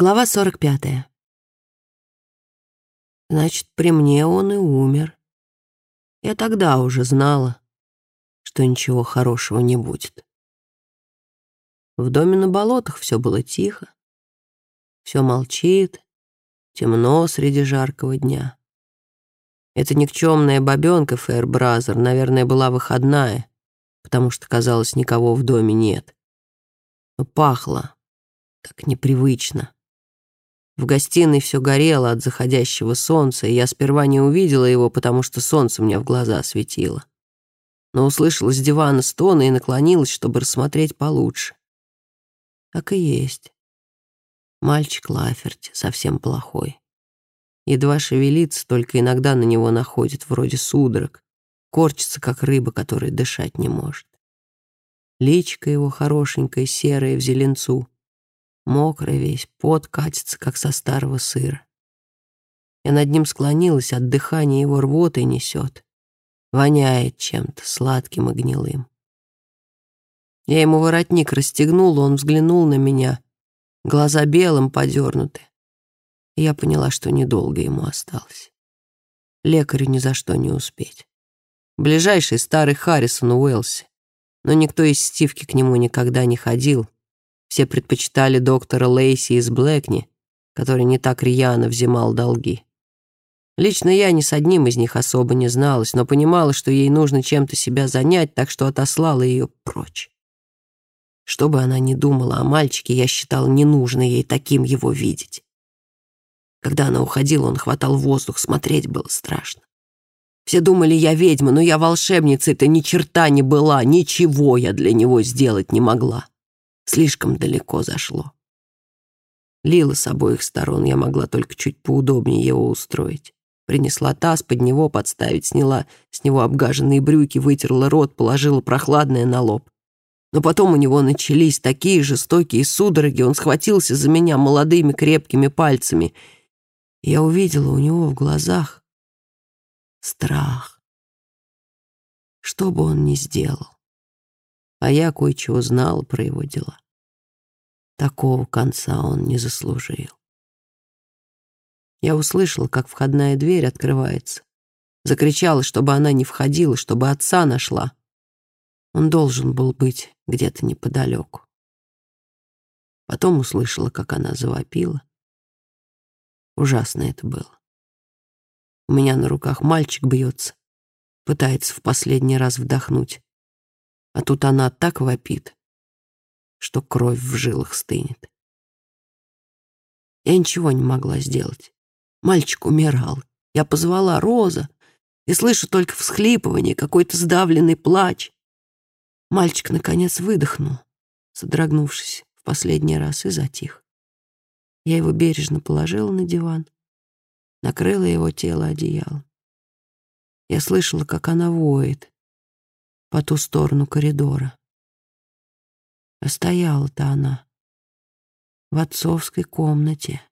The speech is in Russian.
Глава 45. Значит, при мне он и умер. Я тогда уже знала, что ничего хорошего не будет. В доме на болотах все было тихо, все молчит, темно среди жаркого дня. Эта никчемная бабенка Фэрбразер, наверное, была выходная, потому что, казалось, никого в доме нет. Но пахло так непривычно. В гостиной все горело от заходящего солнца, и я сперва не увидела его, потому что солнце мне в глаза светило. Но услышала с дивана стоны и наклонилась, чтобы рассмотреть получше. Так и есть. Мальчик Лаферти, совсем плохой. Едва шевелится, только иногда на него находит, вроде судорог. Корчится, как рыба, которая дышать не может. Личка его хорошенькая, серая в зеленцу. Мокрый весь, пот катится, как со старого сыра. Я над ним склонилась, от дыхания его рвотой несет. Воняет чем-то сладким и гнилым. Я ему воротник расстегнула, он взглянул на меня. Глаза белым подернуты. Я поняла, что недолго ему осталось. Лекарю ни за что не успеть. Ближайший старый Харрисон Уэлси. Но никто из Стивки к нему никогда не ходил, все предпочитали доктора Лейси из Блэкни, который не так рьяно взимал долги. Лично я ни с одним из них особо не зналась, но понимала, что ей нужно чем-то себя занять, так что отослала ее прочь. Что бы она ни думала о мальчике, я считала, не нужно ей таким его видеть. Когда она уходила, он хватал воздух, смотреть было страшно. Все думали, я ведьма, но я волшебница, это ни черта не была, ничего я для него сделать не могла. Слишком далеко зашло. Лила с обоих сторон, я могла только чуть поудобнее его устроить. Принесла таз, под него подставить, сняла с него обгаженные брюки, вытерла рот, положила прохладное на лоб. Но потом у него начались такие жестокие судороги, он схватился за меня молодыми крепкими пальцами. Я увидела у него в глазах страх. Что бы он ни сделал, а я кое-чего знала про его дела. Такого конца он не заслужил. Я услышала, как входная дверь открывается. Закричала, чтобы она не входила, чтобы отца нашла. Он должен был быть где-то неподалеку. Потом услышала, как она завопила. Ужасно это было. У меня на руках мальчик бьется, пытается в последний раз вдохнуть. А тут она так вопит, что кровь в жилах стынет. Я ничего не могла сделать. Мальчик умирал. Я позвала Роза и слышу только всхлипывание, какой-то сдавленный плач. Мальчик, наконец, выдохнул, содрогнувшись в последний раз, и затих. Я его бережно положила на диван, накрыла его тело одеялом. Я слышала, как она воет, по ту сторону коридора. А стояла-то она в отцовской комнате.